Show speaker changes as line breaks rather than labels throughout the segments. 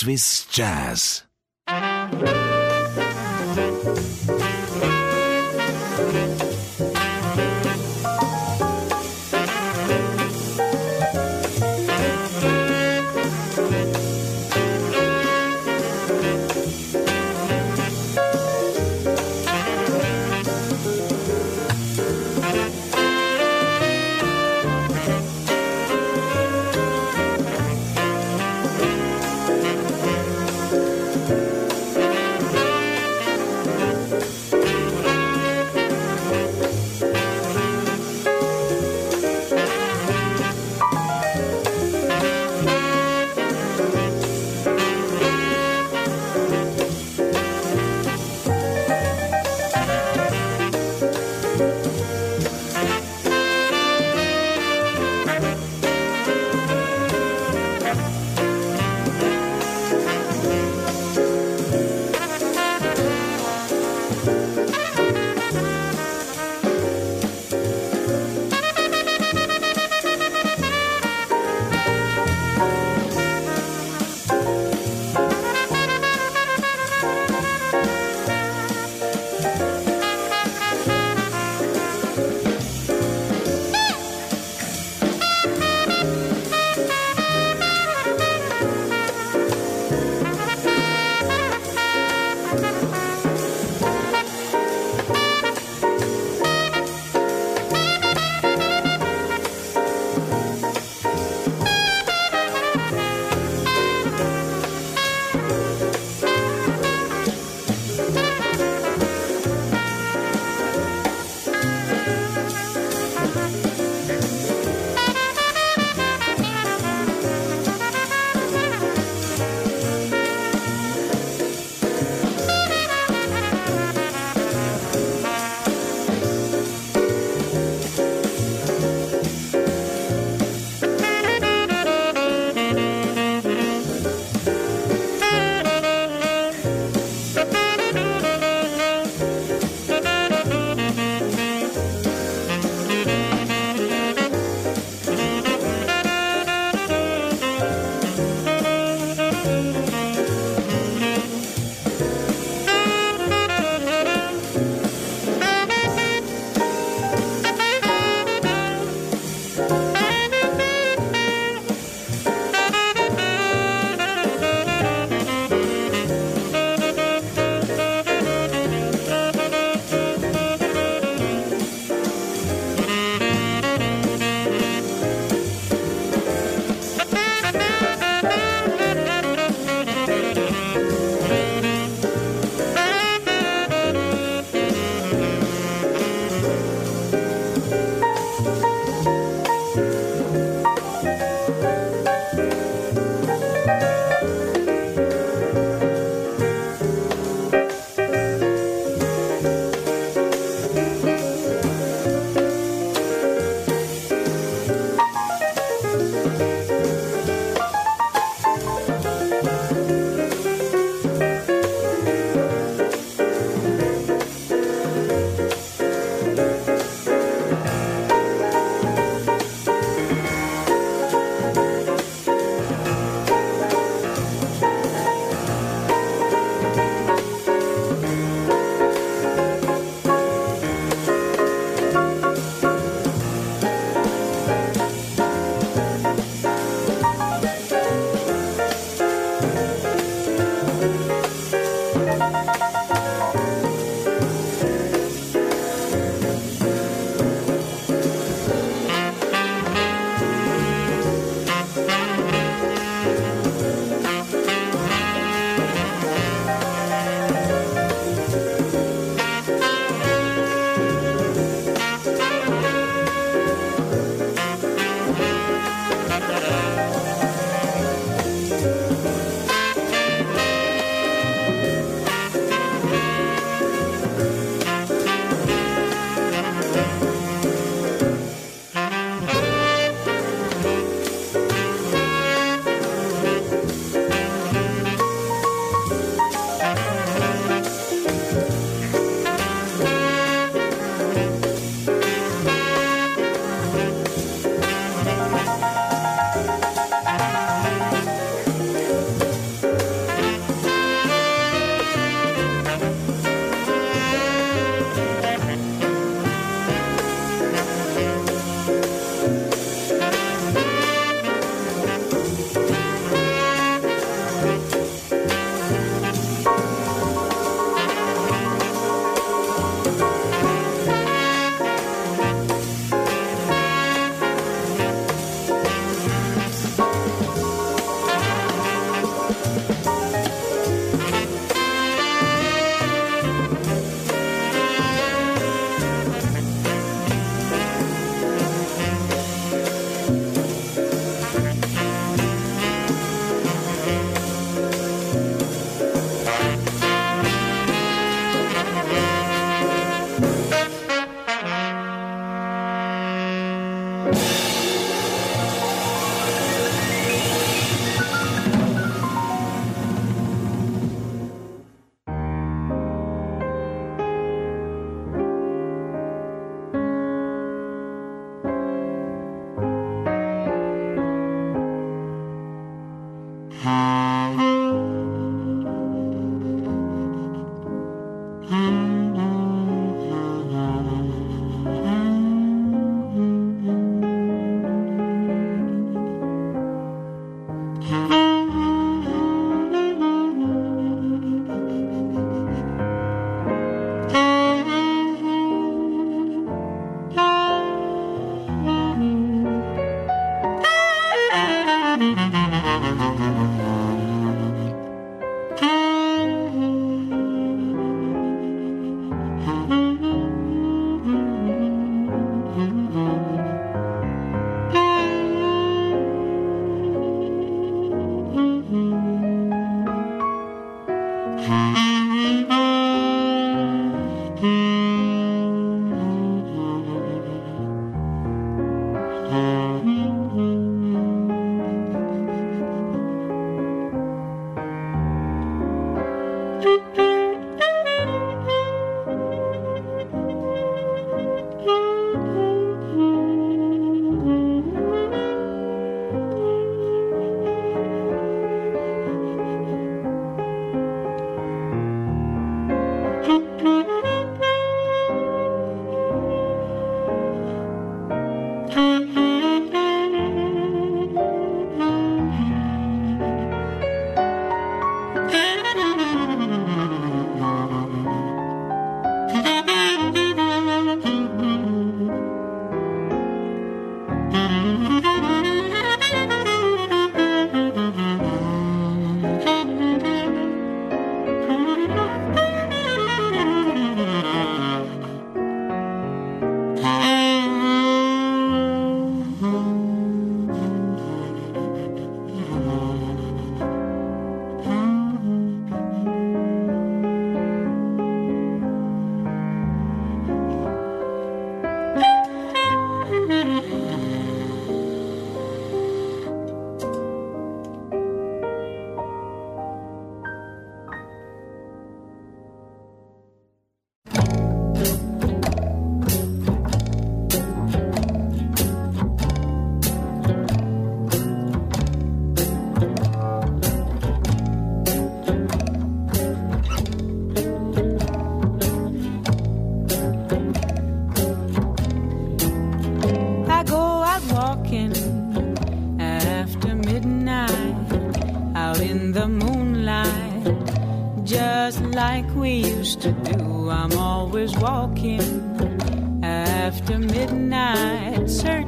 Swing Jazz.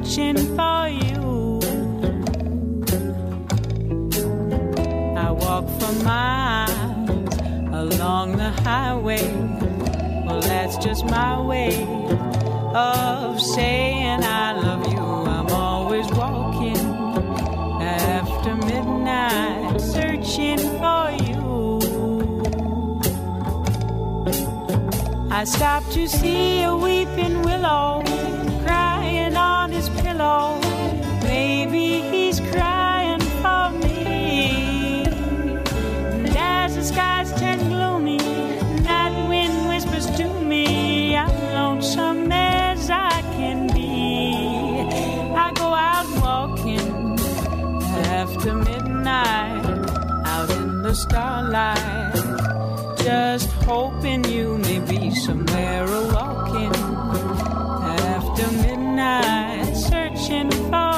Searching for you. I walk for miles along the highway. Well, that's just my way of saying I love you. I'm always walking after midnight, searching for you. I stopped to see a weeping willow Maybe he's crying for me. And as the skies turn gloomy, night wind whispers to me, I'm lonesome as I can be. I go out walking after midnight, out in the starlight, just hoping you may be somewhere midnight, searching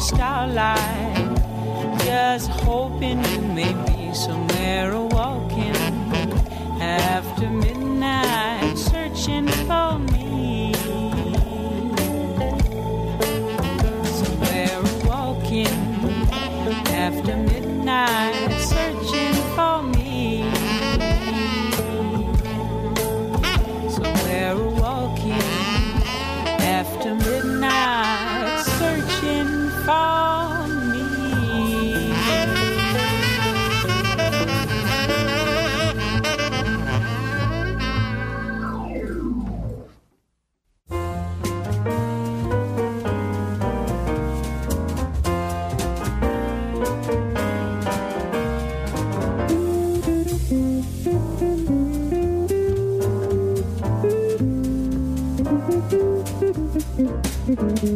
starlight just hoping you may be somewhere a walking after midnight, searching for
Mm-hmm.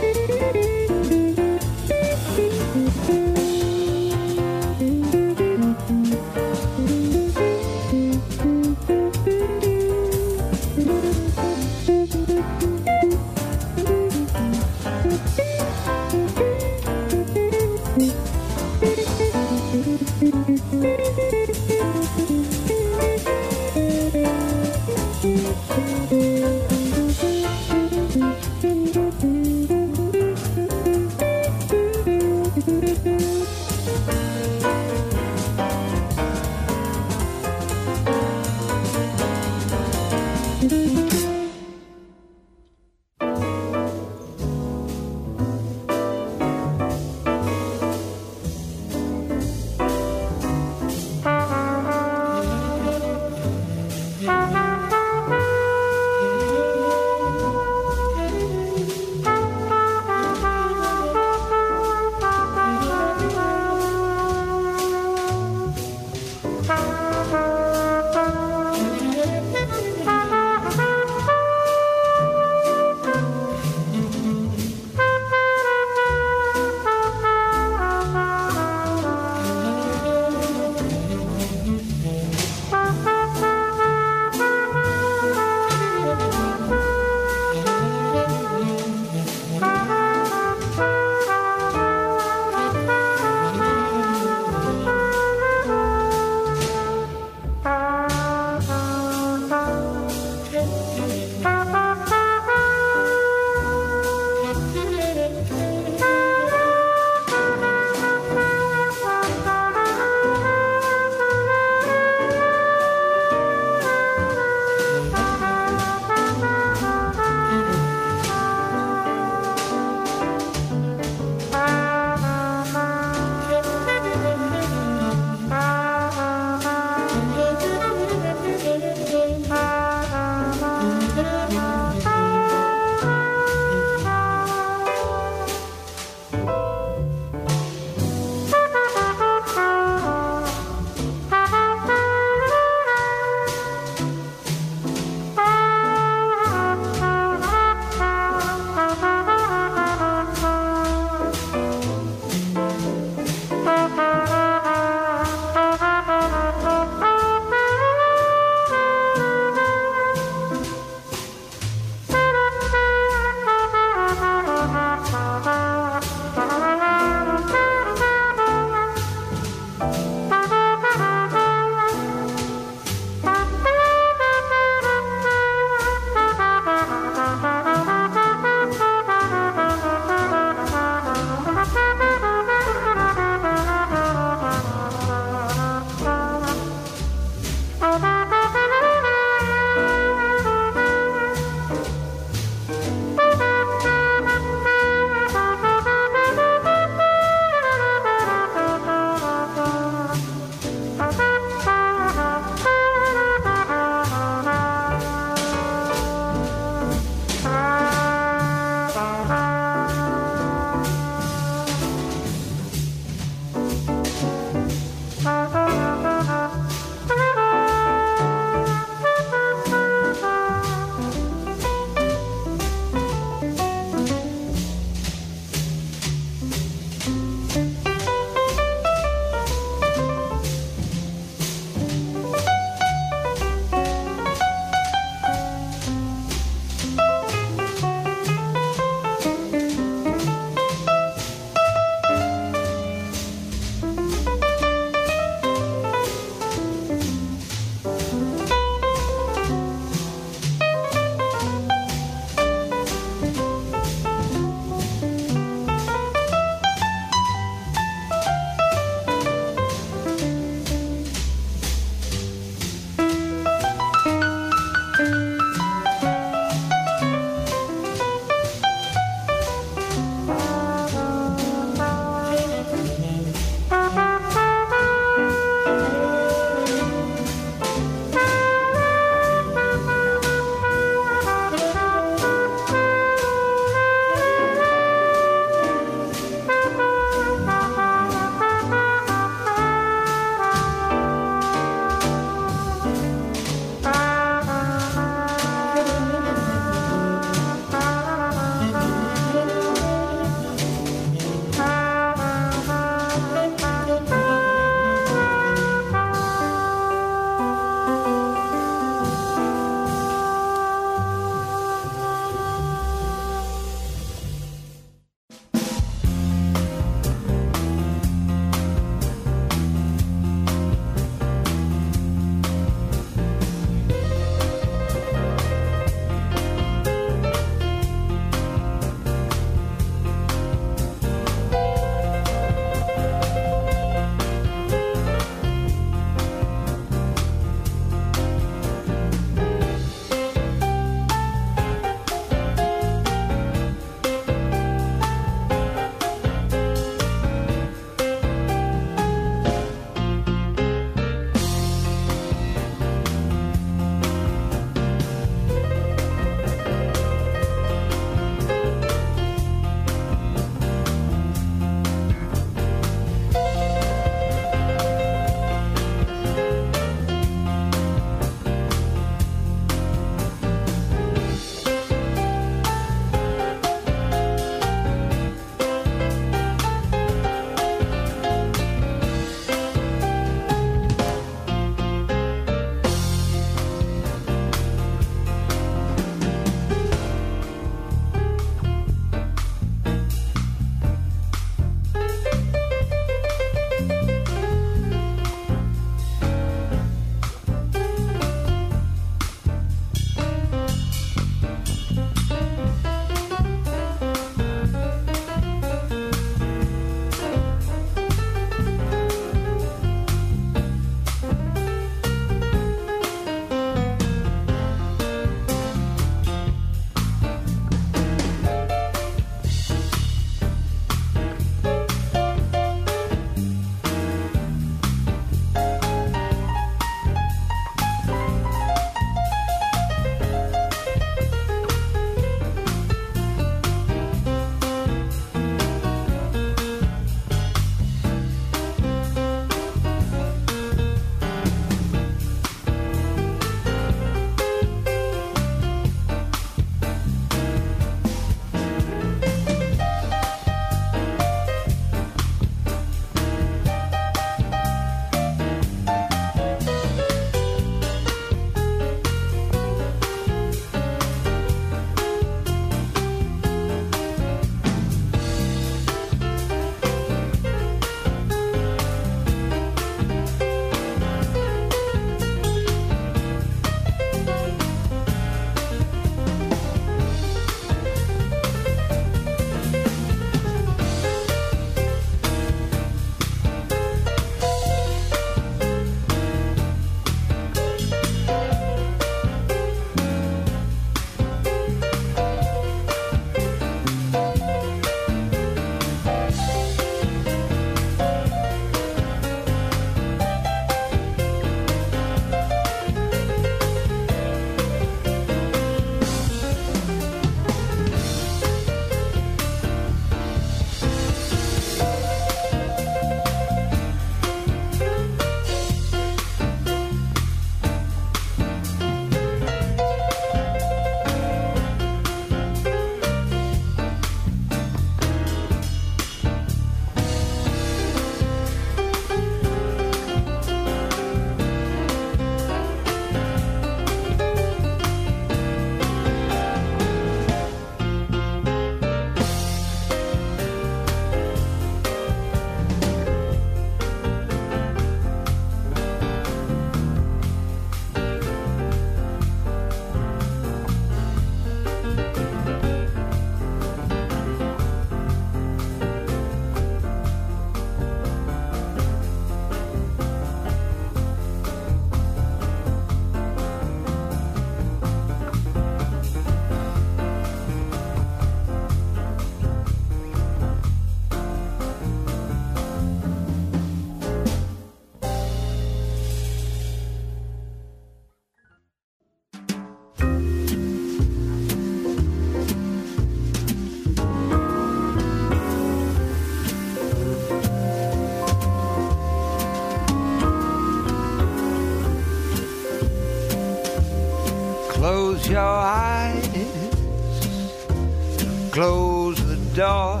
Close the door.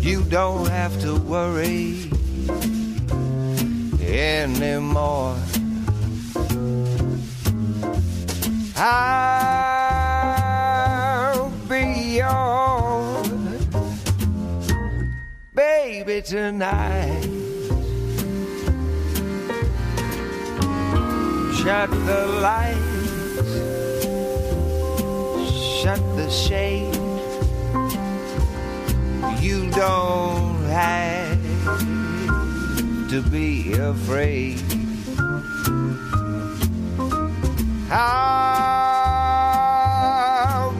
You don't have to worry anymore. I'll be yours, baby, tonight. Shut the lights, shade. You don't have to be afraid. I'll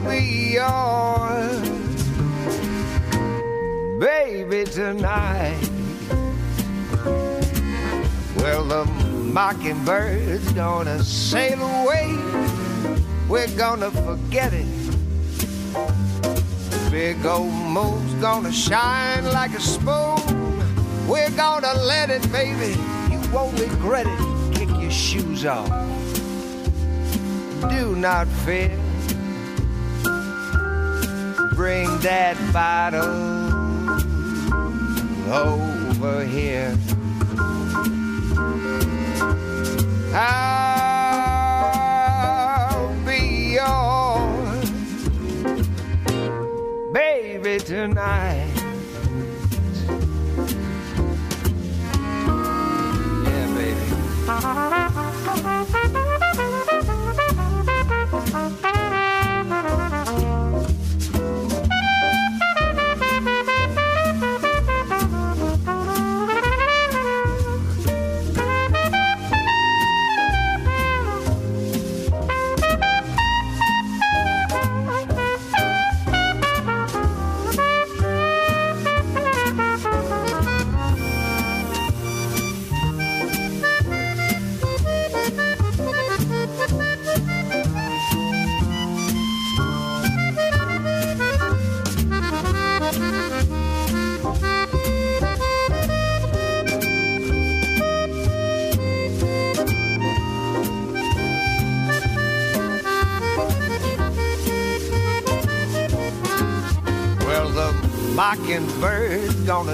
be yours, baby, tonight. Well, the mockingbird's gonna sail away. We're gonna forget it. Big old moon's gonna shine like a spoon. We're gonna let it, baby. You won't regret it. Kick your shoes off. Do not fear. Bring that bottle over here. I'll tonight.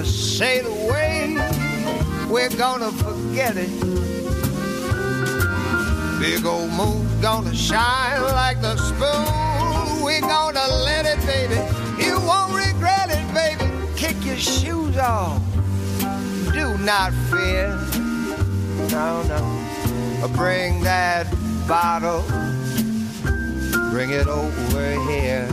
Mockingbird's gonna sail away. We're gonna forget it. Big old moon's gonna shine like the spoon. We're gonna let it, baby. You won't regret it, baby. Kick your shoes off. Do not fear. No, no. Bring that bottle. Bring it over here.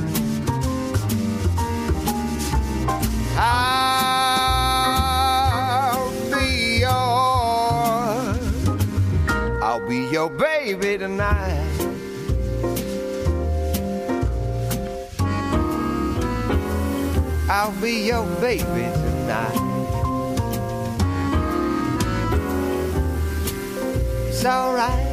Baby tonight. I'll be your baby tonight. It's alright,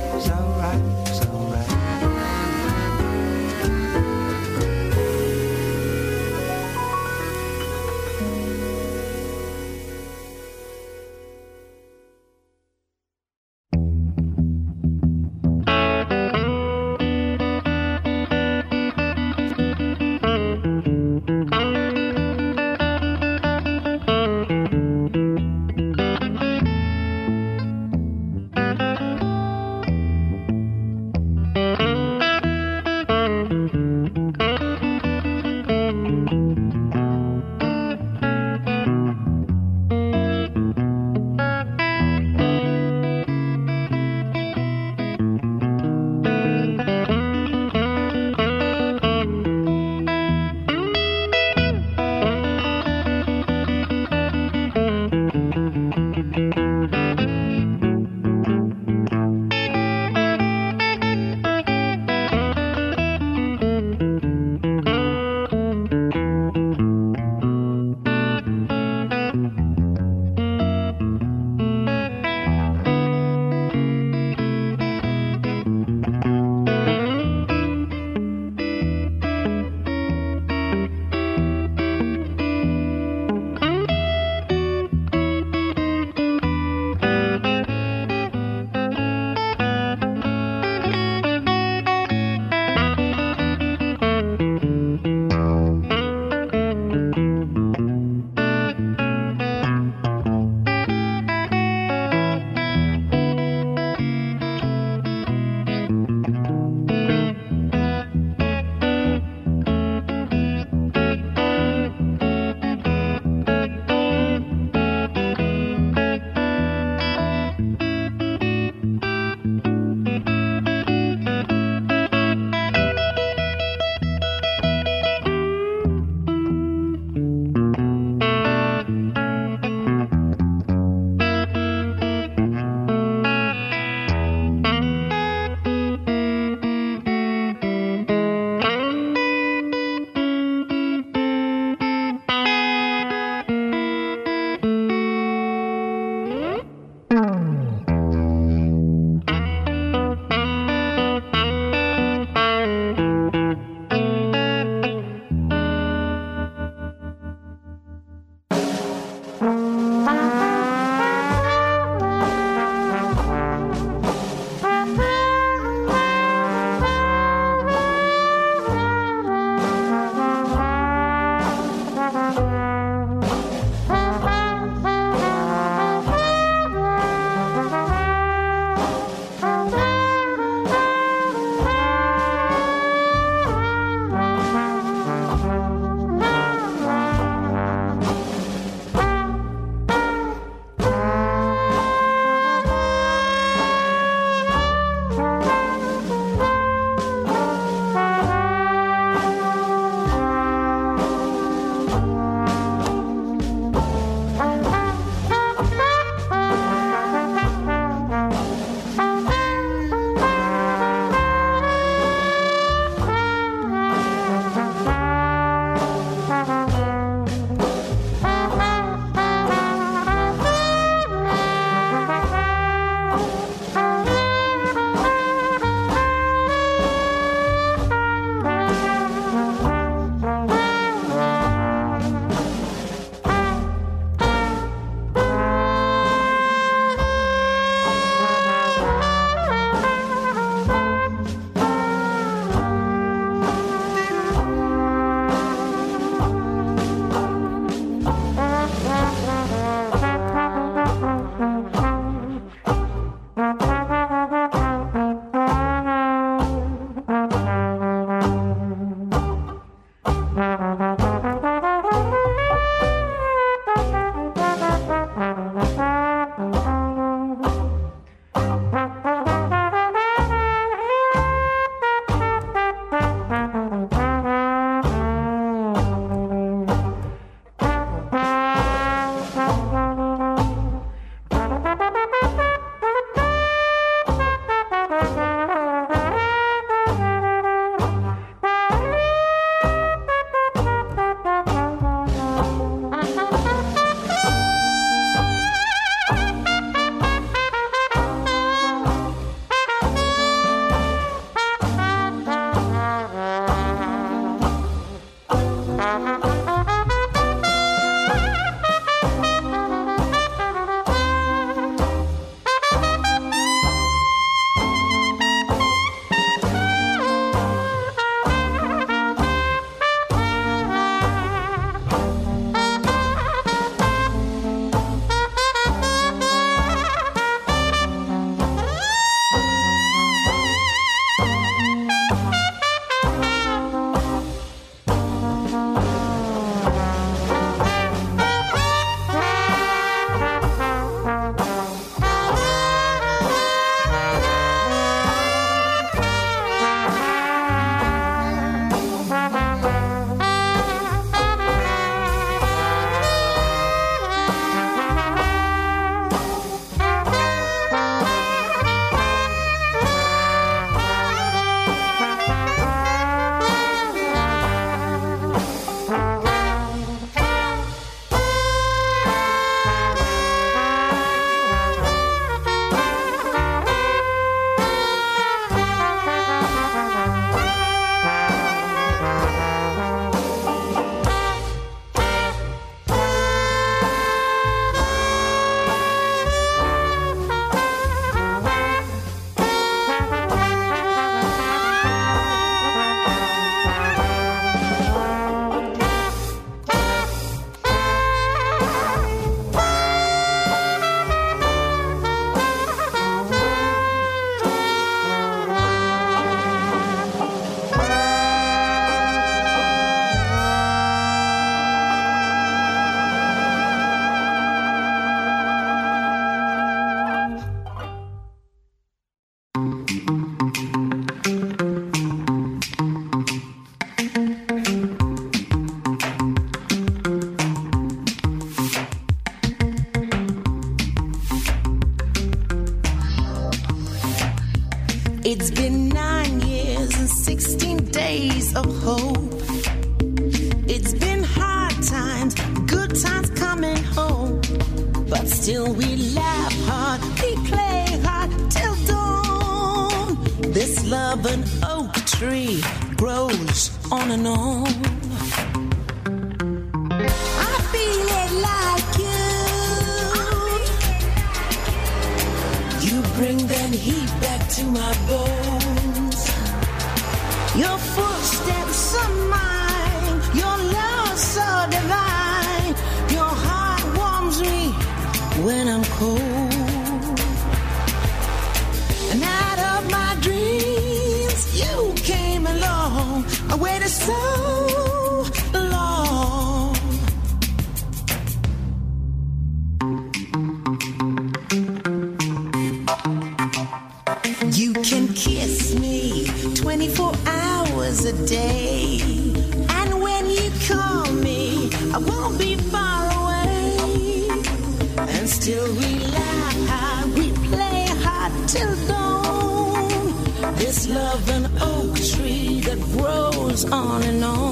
on and on.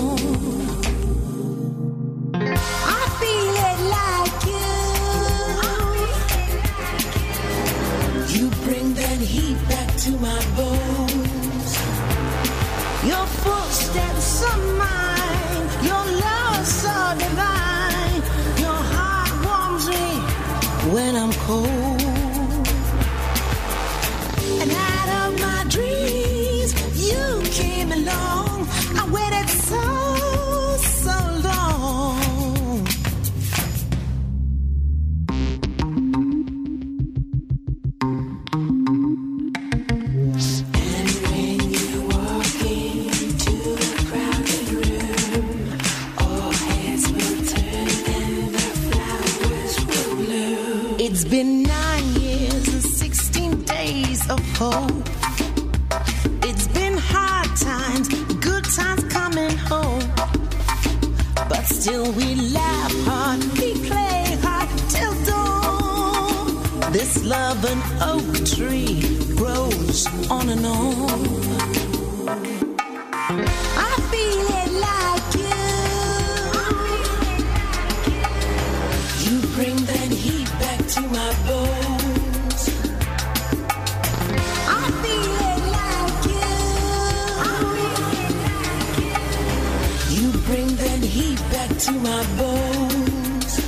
My bones.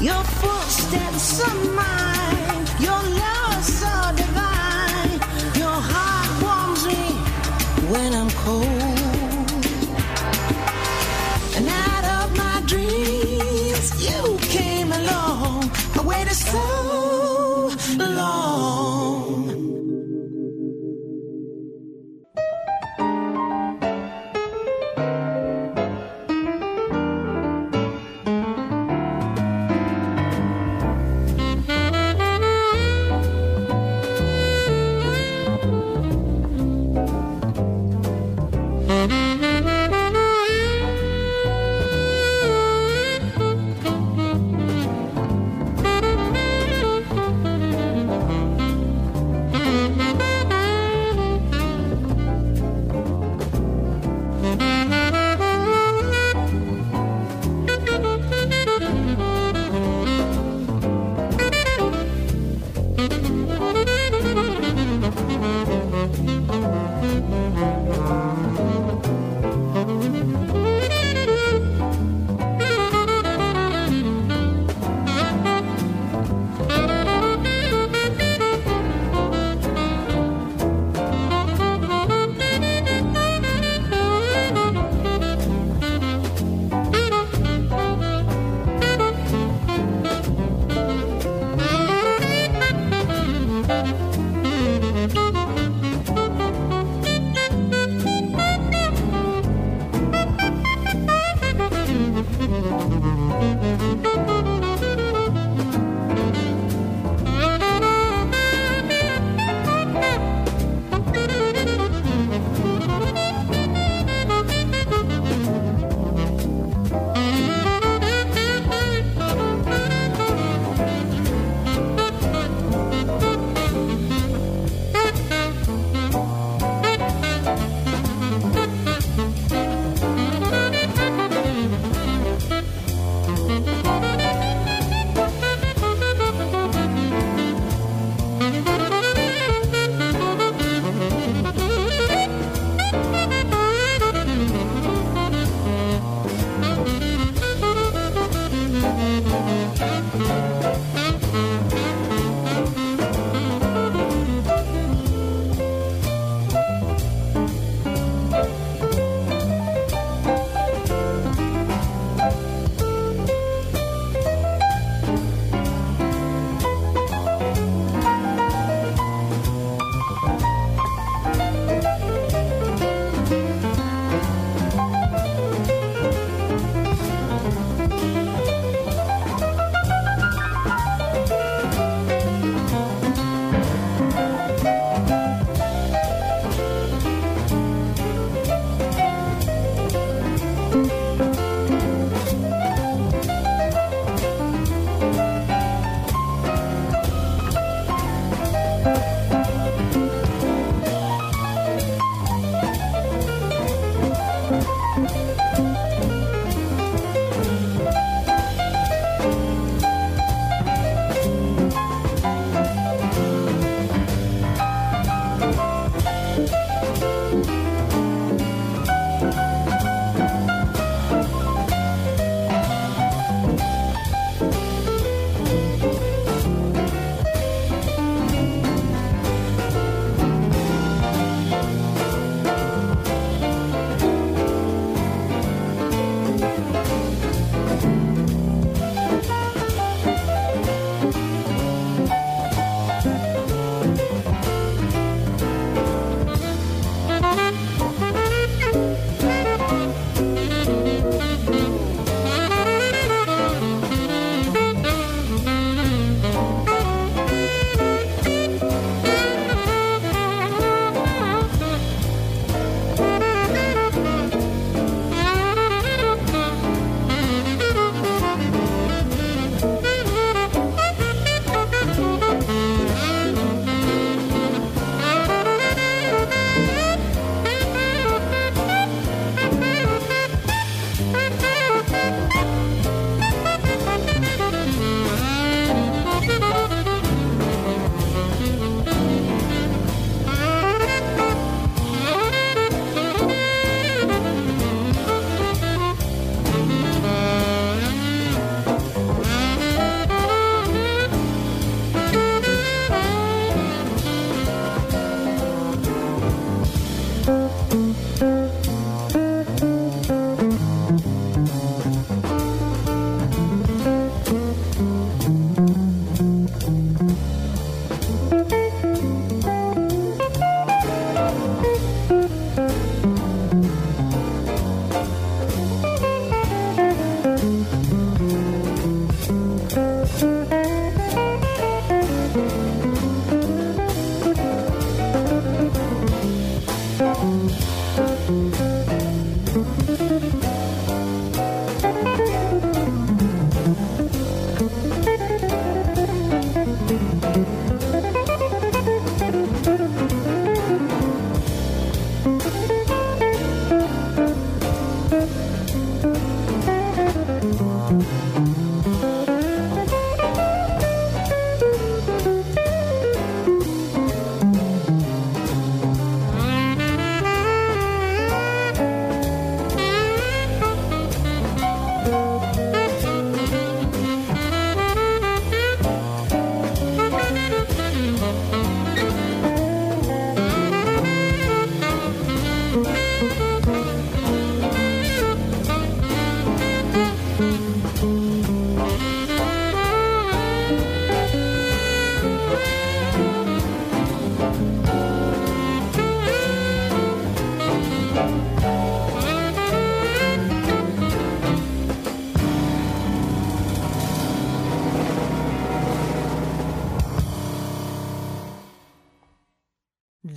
Your footsteps are mine.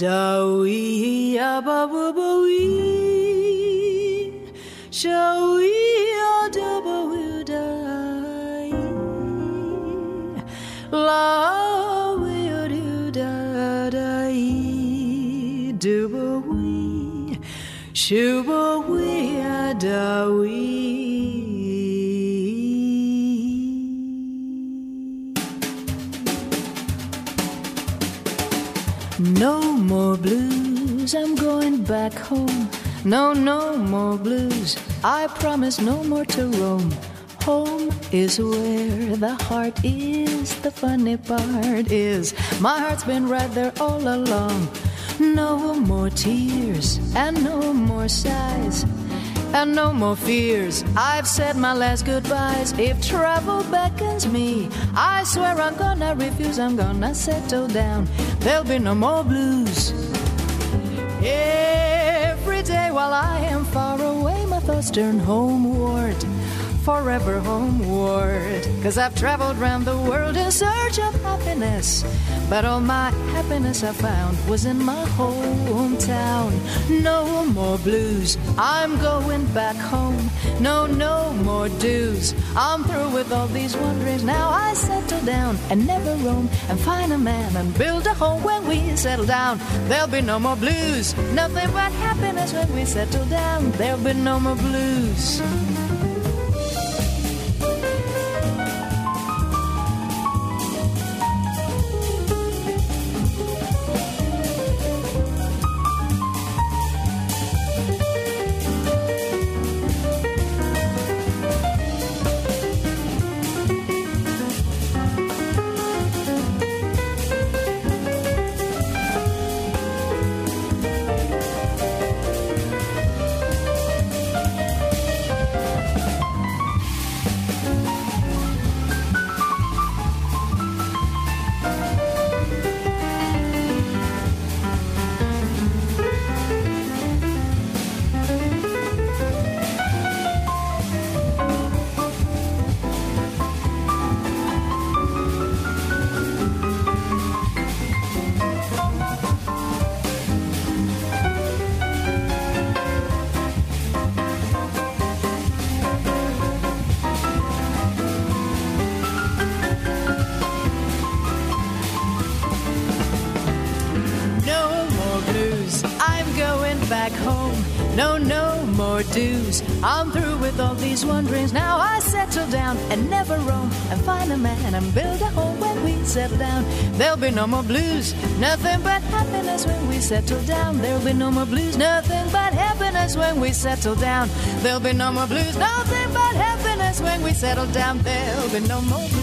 Dawi abawabawi, shawi No more blues, I'm going back home. No, no more blues, I promise no more to roam. Home is where the heart is. The funny part is, my heart's been right there all along. No more tears and no more sighs and no more fears. I've said my last goodbyes. If trouble beckons me, I swear I'm gonna refuse. I'm gonna settle down. There'll be no more blues. Every day while I am far away, my thoughts turn homeward. Forever homeward. Cause I've traveled round the world in search of happiness. But all my happiness I found was in my hometown. No more blues. I'm going back home. No, no more dues. I'm through with all these wanderings. Now I settle down and never roam and find a man and build a home when we settle down. There'll be no more blues. Nothing but happiness when we settle down. There'll be no more blues. These wanderings. Now I settle down and never roam and find a man and build a home when we settle down. There'll be no more blues. Nothing but happiness when we settle down. There'll be no more blues. Nothing but happiness when we settle down. There'll be no more blues. Nothing but happiness when we settle down. There'll be no more blues.